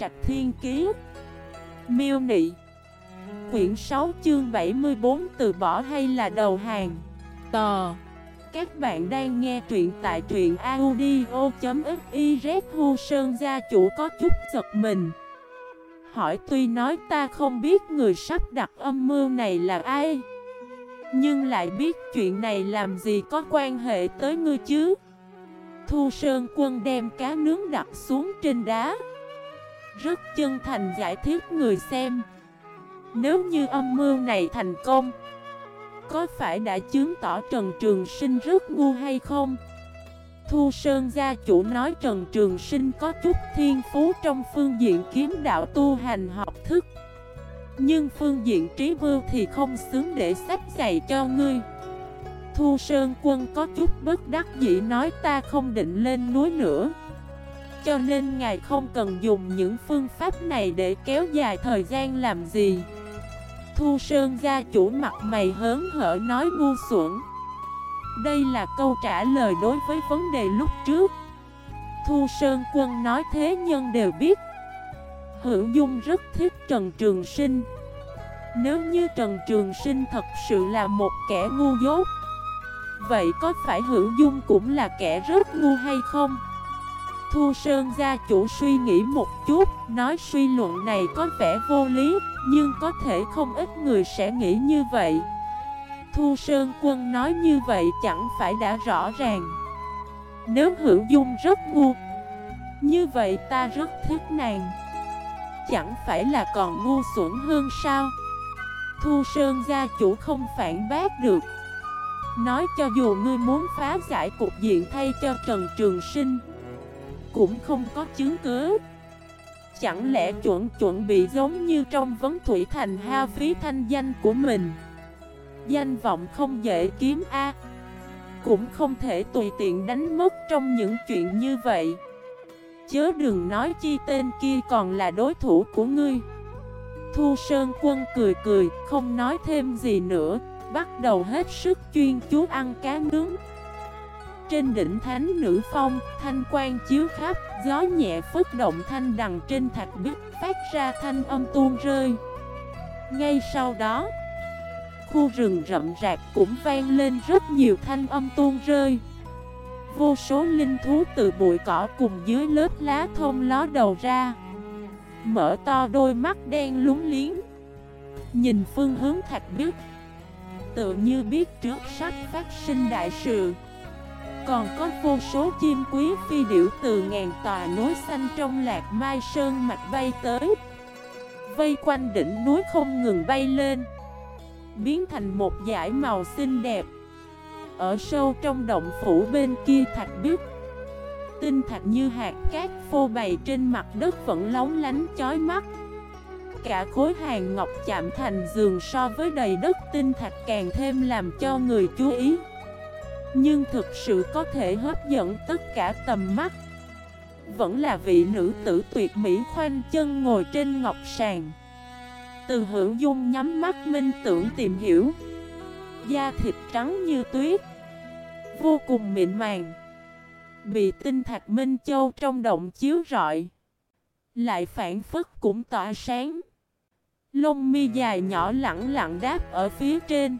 Trạch Thiên Kiế Miêu Nị. Quyển 6 chương 74 từ bỏ hay là đầu hàng? Tò. Các bạn đang nghe truyện tại truyện audio.xyz Hu Sơn gia chủ có chút giật mình. Hỏi tuy nói ta không biết người sắp đặt âm mưu này là ai, Nhưng lại biết chuyện này làm gì có quan hệ tới ngươi chứ? Thu Sơn quân đem cá nướng đặt xuống trên đá. Rất chân thành giải thích người xem. Nếu như âm mưu này thành công, Có phải đã chứng tỏ Trần Trường Sinh rất ngu hay không? Thu Sơn gia chủ nói Trần Trường Sinh có chút thiên phú trong phương diện kiếm đạo tu hành học thức. Nhưng phương diện trí vưu thì không xứng để sách dạy cho ngươi. Thu Sơn quân có chút bất đắc dĩ nói ta không định lên núi nữa. Cho nên ngài không cần dùng những phương pháp này để kéo dài thời gian làm gì. Thu Sơn gia chủ mặt mày hớn hở nói ngu xuẩn. Đây là câu trả lời đối với vấn đề lúc trước. Thu Sơn quân nói thế nhân đều biết. Hữu Dung rất thích Trần Trường Sinh. Nếu như Trần Trường Sinh thật sự là một kẻ ngu dốt, Vậy có phải hữu dung cũng là kẻ rất ngu hay không? Thu Sơn gia chủ suy nghĩ một chút, nói suy luận này có vẻ vô lý, nhưng có thể không ít người sẽ nghĩ như vậy. Thu Sơn quân nói như vậy chẳng phải đã rõ ràng. Nếu hữu dung rất ngu, như vậy ta rất thích nàng. Chẳng phải là còn ngu xuẩn hơn sao? Thu Sơn gia chủ không phản bác được. Nói cho dù ngươi muốn phá giải cục diện thay cho Trần Trường Sinh cũng không có chứng cứ. Chẳng lẽ chuẩn chuẩn bị giống như trong vấn thủy thành ha phí thanh danh của mình? Danh vọng không dễ kiếm A. Cũng không thể tùy tiện đánh mất trong những chuyện như vậy. Chớ đừng nói chi tên kia còn là đối thủ của ngươi. Thu Sơn Quân cười cười, không nói thêm gì nữa bắt đầu hết sức chuyên chú ăn cá nướng. Trên đỉnh thánh nữ phong, thanh quan chiếu khắp, gió nhẹ phất động thanh đằng trên thạch bích phát ra thanh âm tuôn rơi. Ngay sau đó, khu rừng rậm rạp cũng vang lên rất nhiều thanh âm tuôn rơi. Vô số linh thú từ bụi cỏ cùng dưới lớp lá thông ló đầu ra. Mở to đôi mắt đen lúng liếng Nhìn phương hướng thạch bích. Tự như biết trước sắp phát sinh đại sự. Còn có vô số chim quý phi điểu từ ngàn tòa núi xanh trong lạc mai sơn mạch bay tới. Vây quanh đỉnh núi không ngừng bay lên, Biến thành một dải màu xinh đẹp. Ở sâu trong động phủ bên kia thạch biếc Tinh thạch như hạt cát phô bày trên mặt đất vẫn lóng lánh chói mắt. Cả khối hàng ngọc chạm thành giường so với đầy đất, tinh thạch càng thêm làm cho người chú ý. Nhưng thực sự có thể hấp dẫn tất cả tầm mắt. Vẫn là vị nữ tử tuyệt mỹ khoanh chân ngồi trên ngọc sàn. Từ hữu dung nhắm mắt minh tưởng tìm hiểu. Da thịt trắng như tuyết. Vô cùng mịn màng. Bị tinh thạch minh châu trong động chiếu rọi. Lại phản phất cũng tỏa sáng. Lông mi dài nhỏ lặng lặng đáp ở phía trên.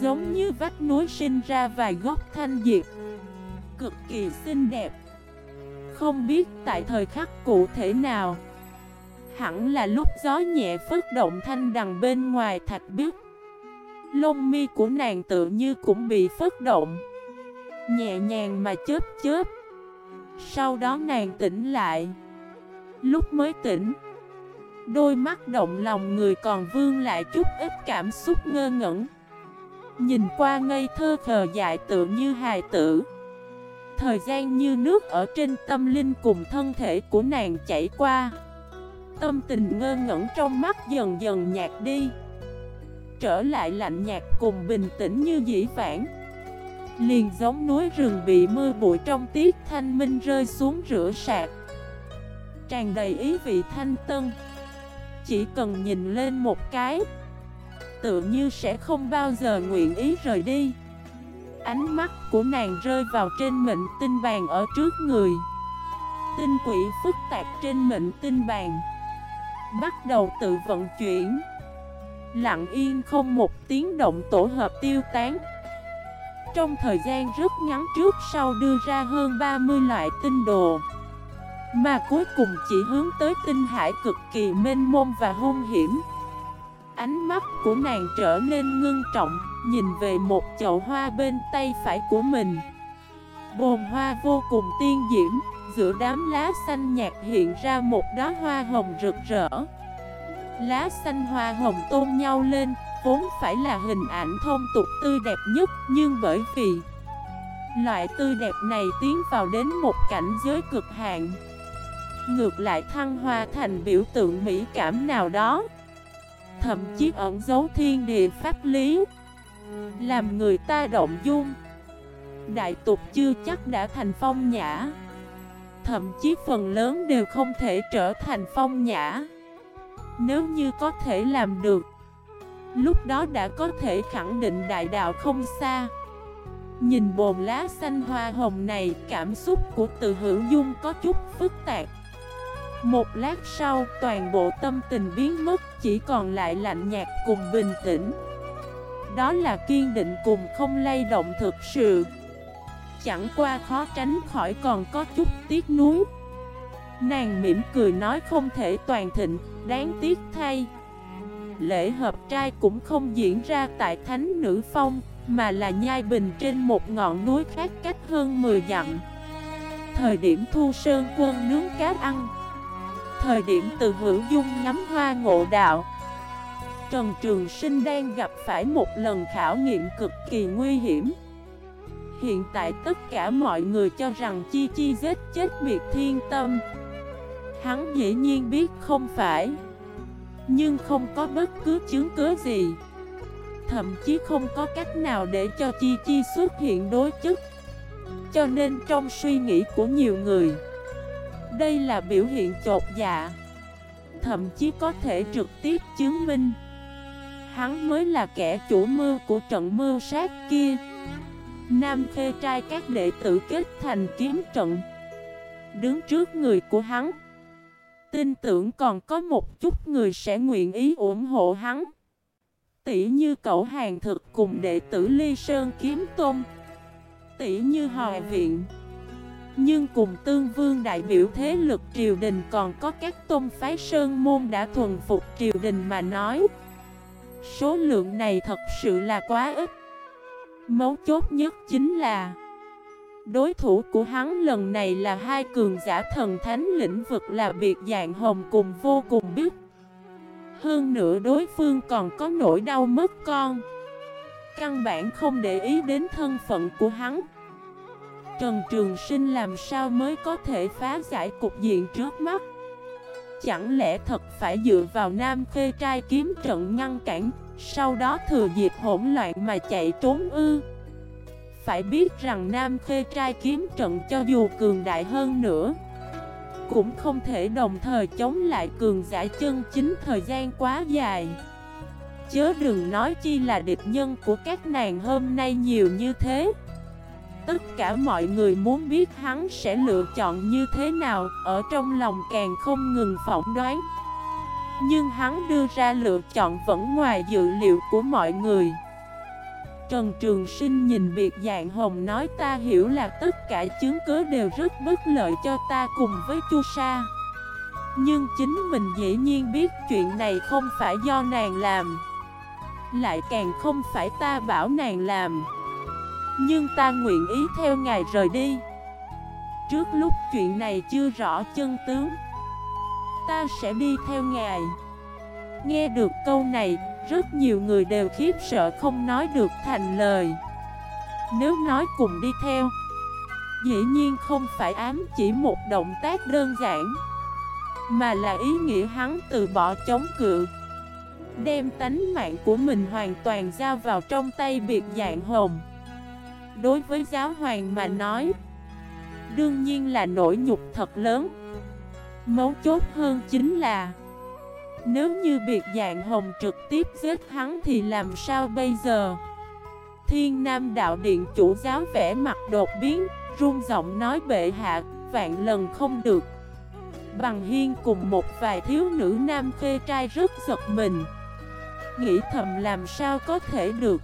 Giống như vách núi sinh ra vài gốc thanh diệp. Cực kỳ xinh đẹp. Không biết tại thời khắc cụ thể nào. Hẳn là lúc gió nhẹ phất động thanh đằng bên ngoài thạch biết Lông mi của nàng tự như cũng bị phất động. Nhẹ nhàng mà chớp chớp. Sau đó nàng tỉnh lại. Lúc mới tỉnh, Đôi mắt động lòng người còn vương lại chút ít cảm xúc ngơ ngẩn. Nhìn qua ngây thơ khờ dại tự như hài tử. Thời gian như nước ở trên tâm linh cùng thân thể của nàng chảy qua. Tâm tình ngơ ngẩn trong mắt dần dần nhạt đi. Trở lại lạnh nhạt cùng bình tĩnh như dĩ vãng. Liền giống núi rừng bị mưa bụi trong tiết thanh minh rơi xuống rửa sạc Tràn đầy ý vị thanh tân. Chỉ cần nhìn lên một cái Tự như sẽ không bao giờ nguyện ý rời đi. Ánh mắt của nàng rơi vào trên mệnh tinh vàng ở trước người. Tinh quỷ phức tạp trên mệnh tinh bàn. Bắt đầu tự vận chuyển. Lặng yên không một tiếng động tổ hợp tiêu tán. Trong thời gian rất ngắn trước sau đưa ra hơn 30 loại tinh đồ. Mà cuối cùng chỉ hướng tới tinh hải cực kỳ mênh mông và hung hiểm. Ánh mắt của nàng trở nên ngưng trọng, Nhìn về một chậu hoa bên tay phải của mình. Bồn hoa vô cùng tiên diễm, Giữa đám lá xanh nhạt hiện ra một đóa hoa hồng rực rỡ. Lá xanh hoa hồng tôn nhau lên, Vốn phải là hình ảnh thông tục tươi đẹp nhất, Nhưng bởi vì Loại tươi đẹp này tiến vào đến một cảnh giới cực hạn, Ngược lại thăng hoa thành biểu tượng mỹ cảm nào đó. Thậm chí ẩn dấu thiên địa pháp lý. Làm người ta động dung. Đại tục chưa chắc đã thành phong nhã. Thậm chí phần lớn đều không thể trở thành phong nhã. Nếu như có thể làm được, Lúc đó đã có thể khẳng định đại đạo không xa. Nhìn bồn lá xanh hoa hồng này, Cảm xúc của từ hữu dung có chút phức tạp. Một lát sau toàn bộ tâm tình biến mất Chỉ còn lại lạnh nhạt cùng bình tĩnh. Đó là kiên định cùng không lay động thực sự. Chẳng qua khó tránh khỏi còn có chút tiếc nuối. Nàng mỉm cười nói không thể toàn thịnh, đáng tiếc thay. Lễ hợp trai cũng không diễn ra tại Thánh Nữ Phong Mà là nhai bình trên một ngọn núi khác cách hơn 10 dặm. Thời điểm thu sơn quân nướng cá ăn Thời điểm từ hữu dung ngắm hoa ngộ đạo, Trần Trường Sinh đang gặp phải một lần khảo nghiệm cực kỳ nguy hiểm. Hiện tại tất cả mọi người cho rằng Chi Chi giết chết biệt Thiên Tâm. Hắn dĩ nhiên biết không phải, Nhưng không có bất cứ chứng cứ gì. Thậm chí không có cách nào để cho Chi Chi xuất hiện đối chức. Cho nên trong suy nghĩ của nhiều người đây là biểu hiện chột dạ. Thậm chí có thể trực tiếp chứng minh. Hắn mới là kẻ chủ mưu của trận mưu sát kia. Nam khê trai các đệ tử kết thành kiếm trận. Đứng trước người của hắn. Tin tưởng còn có một chút người sẽ nguyện ý ủng hộ hắn. Tỷ như cậu hàng thực cùng đệ tử Ly Sơn Kiếm Tôn. Tỷ như Hòa Viện. Nhưng cùng tương vương đại biểu thế lực triều đình còn có các tôn phái Sơn Môn đã thuần phục triều đình mà nói. Số lượng này thật sự là quá ít. Mấu chốt nhất chính là, Đối thủ của hắn lần này là hai cường giả thần thánh lĩnh vực là biệt dạng hồng cùng vô cùng biết. Hơn nữa đối phương còn có nỗi đau mất con. Căn bản không để ý đến thân phận của hắn. Trần Trường Sinh làm sao mới có thể phá giải cục diện trước mắt? Chẳng lẽ thật phải dựa vào Nam Khê trai kiếm trận ngăn cản, Sau đó thừa dịp hỗn loạn mà chạy trốn ư? Phải biết rằng Nam Khê trai kiếm trận cho dù cường đại hơn nữa, Cũng không thể đồng thời chống lại cường giả chân chính thời gian quá dài. Chớ đừng nói chi là địch nhân của các nàng hôm nay nhiều như thế. Tất cả mọi người muốn biết hắn sẽ lựa chọn như thế nào, Ở trong lòng càng không ngừng phỏng đoán. Nhưng hắn đưa ra lựa chọn vẫn ngoài dự liệu của mọi người. Trần Trường Sinh nhìn biệt dạng hồng nói, ta hiểu là tất cả chứng cứ đều rất bất lợi cho ta cùng với Chu Sa. Nhưng chính mình dĩ nhiên biết chuyện này không phải do nàng làm. Lại càng không phải ta bảo nàng làm nhưng ta nguyện ý theo ngài rời đi. Trước lúc chuyện này chưa rõ chân tướng, Ta sẽ đi theo ngài. Nghe được câu này, Rất nhiều người đều khiếp sợ không nói được thành lời. Nếu nói cùng đi theo, Dĩ nhiên không phải ám chỉ một động tác đơn giản, Mà là ý nghĩa hắn từ bỏ chống cự, Đem tánh mạng của mình hoàn toàn giao vào trong tay biệt dạng hồng Đối với giáo hoàng mà nói, Đương nhiên là nỗi nhục thật lớn. Mấu chốt hơn chính là, Nếu như biệt dạng hồng trực tiếp giết hắn thì làm sao bây giờ? Thiên Nam Đạo Điện chủ giáo vẽ mặt đột biến Rung giọng nói bệ hạ, vạn lần không được. Bằng hiên cùng một vài thiếu nữ nam khê trai rất giật mình. Nghĩ thầm làm sao có thể được?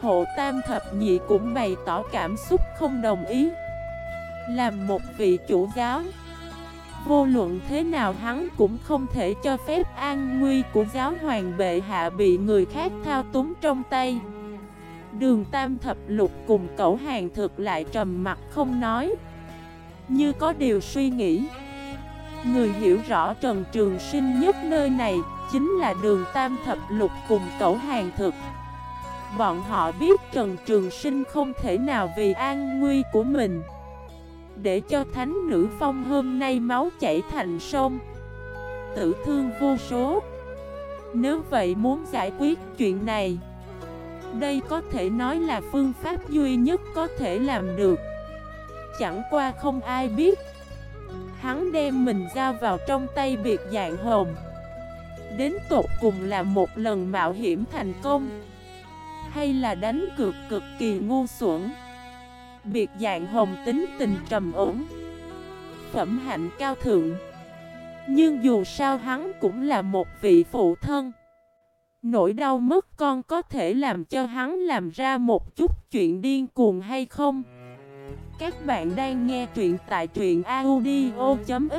Hộ tam thập nhị cũng bày tỏ cảm xúc không đồng ý. Làm một vị chủ giáo, Vô luận thế nào hắn cũng không thể cho phép an nguy của giáo hoàng bệ hạ bị người khác thao túng trong tay. Đường tam thập lục cùng cậu hàng thực lại trầm mặt không nói. Như có điều suy nghĩ, Người hiểu rõ Trần Trường Sinh nhất nơi này Chính là đường tam thập lục cùng cậu hàng thực. Bọn họ biết Trần Trường Sinh không thể nào vì an nguy của mình. Để cho thánh nữ phong hôm nay máu chảy thành sông. Tử thương vô số. Nếu vậy muốn giải quyết chuyện này, Đây có thể nói là phương pháp duy nhất có thể làm được. Chẳng qua không ai biết. Hắn đem mình ra vào trong tay biệt dạng hồn. Đến tột cùng là một lần mạo hiểm thành công. Hay là đánh cược cực kỳ ngu xuẩn. Biệt dạng hồng tính tình trầm ổn, Phẩm hạnh cao thượng. Nhưng dù sao hắn cũng là một vị phụ thân. Nỗi đau mất con có thể làm cho hắn làm ra một chút chuyện điên cuồng hay không? Các bạn đang nghe truyện tại truyện audio.fif